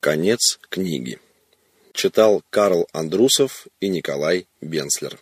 Конец книги. Читал Карл Андрусов и Николай Бенслер.